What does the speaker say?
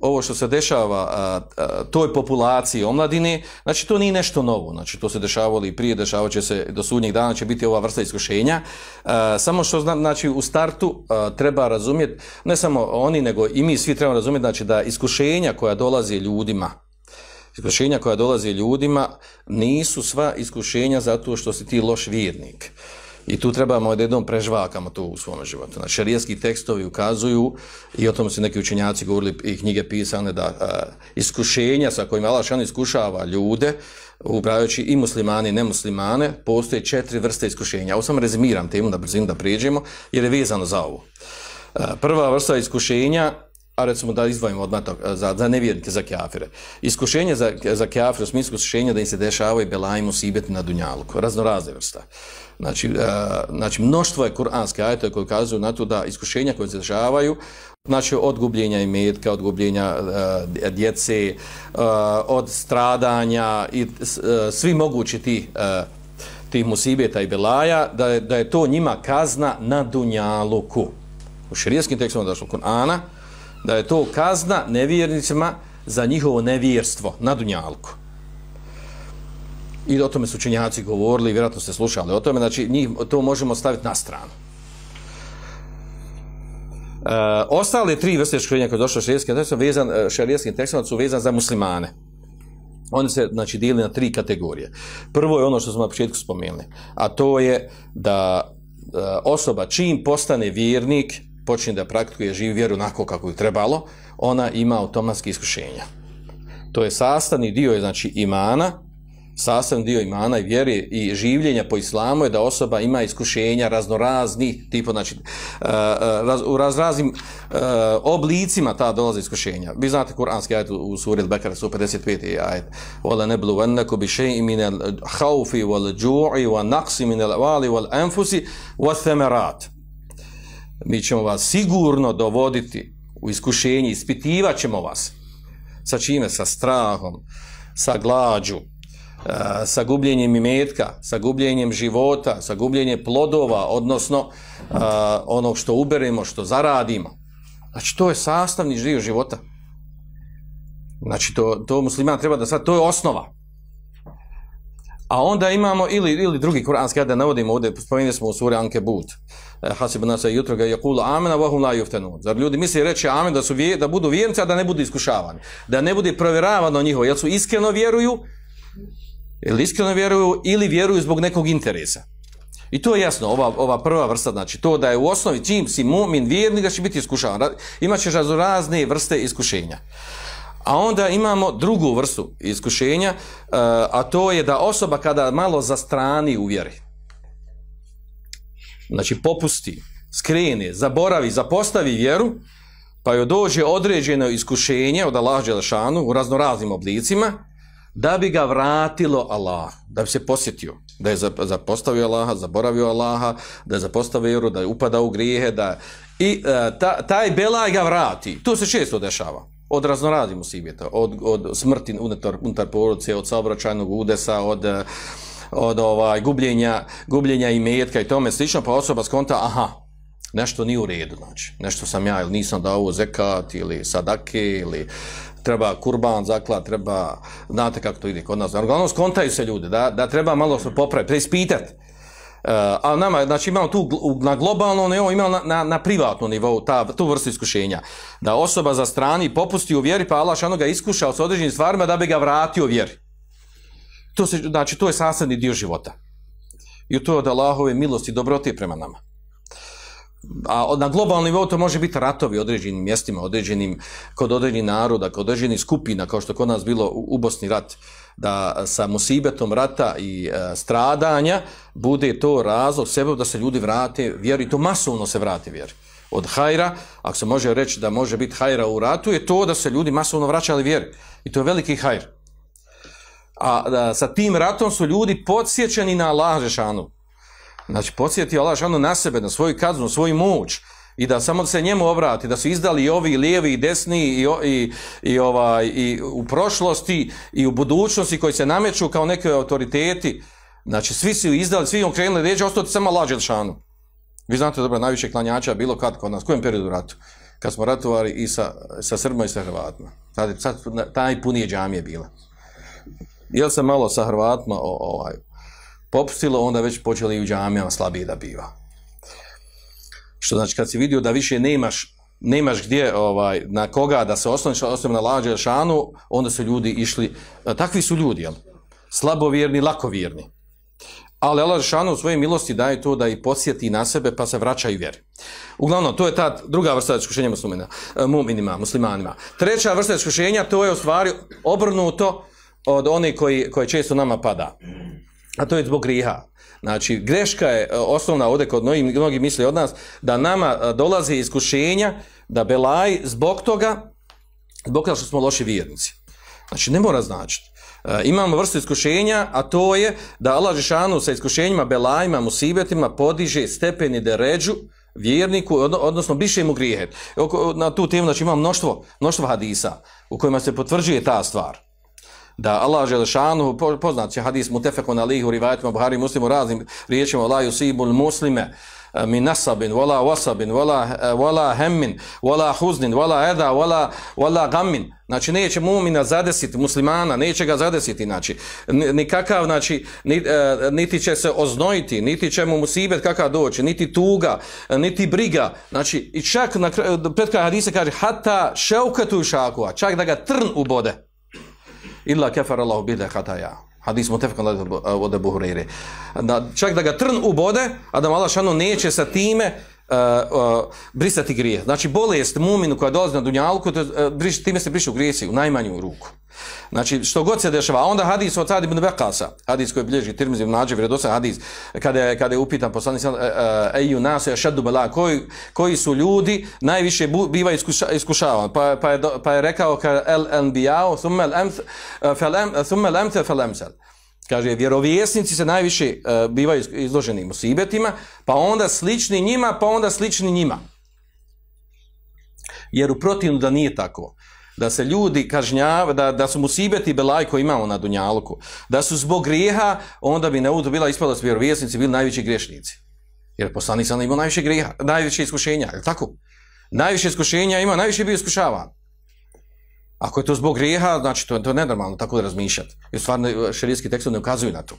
ovo što se dešava a, a, toj populaciji omladine, znači to nije nešto novo, znači to se dešavalo i prije, dešavaće se do sudnjeg dana će biti ova vrsta iskušenja. A, samo što znači u startu a, treba razumjeti, ne samo oni, nego i mi svi trebamo razumjeti, znači da iskušenja koja dolaze ljudima, iskušenja koja dolaze ljudima nisu sva iskušenja zato što si ti loš vjernik. I tu trebamo da jednom prežvakamo to u svom životu. Znači, šarijski tekstovi ukazuju, i o tom su neki učenjaci govorili i knjige pisane, da a, iskušenja sa kojima Allah šan iskušava ljude, upravljajući i muslimane i nemuslimane, postoje četiri vrste iskušenja. Ovo sam rezimiram temu da brzinu da prijeđemo, jer je vezano za ovo. A, prva vrsta iskušenja a recimo da izdvojimo odmah to, za, za nevjernike, za kjafire. Iskušenje za, za kjafire, u smislu iskušenja da im se dešavaju belajmu sibeti na Dunjaluku, razno razne vrsta. Znači, a, znači mnoštvo je kuranske ajete koje kazuju na to da iskušenja koje se dešavaju, znači od gubljenja imetka, od gubljenja a, djece, a, od stradanja i a, svi mogući ti a, tih musibeta i belaja, da je, da je to njima kazna na dunjaluku. U širijskim tekstom došlo Kur'ana, da je to kazna nevjernicima za njihovo nevjerstvo na Dunjalku. I o tome su učenjaci govorili, vjerojatno ste slušali o tome, znači njih, to možemo staviti na stranu. E, ostale tri vrste škrenja koje je došlo šarijetskim tekstom, vezan, e, šarijetskim tekstom su vezan za muslimane. Oni se znači, dijeli na tri kategorije. Prvo je ono što smo na početku spomenuli, a to je da e, osoba čim postane vjernik, počne da praktikuje živi vjeru onako kako je trebalo, ona ima automatski iskušenja. To je sastavni dio znači imana, sastavni dio imana i vjere i življenja po islamu je da osoba ima iskušenja raznorazni, tipo znači e, e, u razraznim e, oblicima ta dolaze iskušenja. Vi znate kuranski ajet u suri Al-Baqara 155. ajet. Wala nablu wanaku bi shay'in min al-khawfi wal-ju'i wa naqsi min al-awali wal-anfusi wath-thamarat mi ćemo vas sigurno dovoditi u iskušenje, ispitivat ćemo vas. Sa čime? Sa strahom, sa glađu, e, sa gubljenjem imetka, sa gubljenjem života, sa gubljenjem plodova, odnosno e, onog što uberemo, što zaradimo. Znači, to je sastavni živ života. Znači, to, to musliman treba da sad, to je osnova. A onda imamo, ili, ili drugi kuranski, ajet da navodimo ovdje, spomenuli smo u suri Ankebut, e, hasib nasa jutro ga yaqulu amana wa hum la yuftanun. Zar ljudi misle reći amen da su vje, da budu vjernici a da ne budu iskušavani, da ne bude provjeravano njihovo, jel su iskreno vjeruju ili iskreno vjeruju ili vjeruju zbog nekog interesa. I to je jasno, ova, ova prva vrsta, znači to da je u osnovi čim si mu'min vjernik da će biti iskušavan. Imaćeš razne vrste iskušenja. A onda imamo drugu vrstu iskušenja, e, a to je da osoba kada malo zastrani u vjeri, znači popusti, skrene, zaboravi, zapostavi vjeru, pa joj dođe određeno iskušenje od Allah Đelešanu u raznoraznim oblicima, da bi ga vratilo Allah, da bi se posjetio, da je zapostavio Allaha, zaboravio Allaha, da je zapostavio vjeru, da je upadao u grijehe, da... i e, ta, taj belaj ga vrati. To se često dešava. Od raznoraznih musibeta, od, od smrti unutar, unutar porodice, od saobraćajnog udesa, od... Od ovaj gubljenja, gubljenja i metka i tome slično, pa osoba skonta, aha, nešto nije u redu, znači, nešto sam ja ili nisam dao zekat ili sadake ili treba kurban zaklat, treba, znate kako to ide kod nas, uglavnom skontaju se ljudi, da, da treba malo se popraviti, preispitati. Eh, uh, a nama, znači imamo tu na globalnom nivou, imamo na, na, na privatnom nivou ta, tu vrstu iskušenja. Da osoba za strani popusti u vjeri, pa Allah šano ga iskušao s određenim stvarima da bi ga vratio u vjeri. To se, znači, to je sasadni dio života. I to je od Allahove milosti i dobrote prema nama. A na globalnom nivou to može biti ratovi određenim mjestima, određenim, kod određenih naroda, kod određenih skupina, kao što kod nas bilo u, u Bosni rat, da sa musibetom rata i e, stradanja bude to razlog sebe da se ljudi vrate vjeri, to masovno se vrate vjeri. Od hajra, ako se može reći da može biti hajra u ratu, je to da se ljudi masovno vraćali vjeri. I to je veliki hajr. A da, sa tim ratom su ljudi podsjećeni na Allah Žešanu. Znači, podsjeti Allah Žešanu na sebe, na svoju kaznu, svoju moć. I da samo se njemu obrati, da su izdali i ovi lijevi i desni i, i, i, ovaj, i u prošlosti i u budućnosti koji se nameću kao neke autoriteti. Znači, svi su izdali, svi okrenuli ređe, ostati samo Allah Žešanu. Vi znate dobro, najviše klanjača bilo kad kod nas, kojem periodu ratu? kad smo ratovali i sa, sa Srbima i sa Hrvatima. Sad, sad taj punije džamije bila. Jel se malo sa Hrvatima ovaj, popustilo, onda već počeli i u džamijama slabije da biva. Što znači, kad si vidio da više nemaš, nemaš gdje, ovaj, na koga da se osloniš, osim na lađe šanu, onda su ljudi išli, e, takvi su ljudi, jel? Slabovjerni, lakovjerni. Ali Allah Žešanu u svojoj milosti daje to da i posjeti na sebe pa se vraća i vjeri. Uglavnom, to je ta druga vrsta iskušenja muslimina, e, muminima, muslimanima. Treća vrsta iskušenja, to je u stvari obrnuto od one koji, koji često nama pada. A to je zbog griha. Znači, greška je e, osnovna ovdje kod mnogi, mnogi misli od nas, da nama e, dolazi iskušenja, da belaj zbog toga, zbog toga što smo loši vjernici. Znači, ne mora značiti. E, imamo vrstu iskušenja, a to je da Allah Žešanu sa iskušenjima, belajima, musibetima podiže stepeni deređu vjerniku, odnosno biše mu grijet. Na tu temu znači, imamo mnoštvo, mnoštvo hadisa u kojima se potvrđuje ta stvar. Da Allah Želešanu, poznat će hadis mutefekon alihu, rivajetima, Buhari, muslimu, raznim riječima, la yusibul muslime, eh, min nasabin wala wasabin wala eh, wala hemmin, wala huznin wala ada wala wala gammin. Znači neće mu'mina zadesiti muslimana neće ga zadesiti znači. Nikakav znači eh, niti će se oznojiti niti će mu musibet kakav doći niti tuga niti briga. Znači i čak na pred kraj hadisa kaže hatta shaukatu šakua, čak da ga trn ubode illa kafara Allahu bihi khataya Hadis mutefkan od Ebu Hureyre. Da, čak da ga trn ubode, a da Allah šano neće sa time uh, uh, brisati grije. Znači, bolest muminu koja dolazi na dunjalku, to, uh, briš, time se brišu grijesi u najmanju ruku. Znači, što god se dešava. Onda hadis od Sad ibn Bekasa, hadis koji bilježi Tirmizi Nađe, vredosa hadis, kada je, kada je upitan poslani uh, eju nas, šadu bela, koji, koji su ljudi najviše bu, biva iskuša, iskušavan. Pa, pa, je, pa je rekao, ka el enbijao, thummel emte fel emsel. Kaže, vjerovjesnici se najviše uh, bivaju izloženi musibetima, pa onda slični njima, pa onda slični njima. Jer u protivnu da nije tako da se ljudi kažnjava, da, da su musibeti belaj koji imamo na Dunjaluku. da su zbog grijeha, onda bi neudu bila ispada su vjerovjesnici bili najveći grešnici. Jer poslanik sam imao najviše grijeha, najviše iskušenja, je tako? Najviše iskušenja ima, najviše bio iskušavan. Ako je to zbog grijeha, znači to, to je nenormalno tako da razmišljati. Jer stvarno šerijski tekstovi ne ukazuju na to.